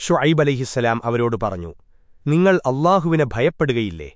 ഷുഐബ് അലിഹിസ്സലാം അവരോട് പറഞ്ഞു നിങ്ങൾ അള്ളാഹുവിനെ ഭയപ്പെടുകയില്ലേ?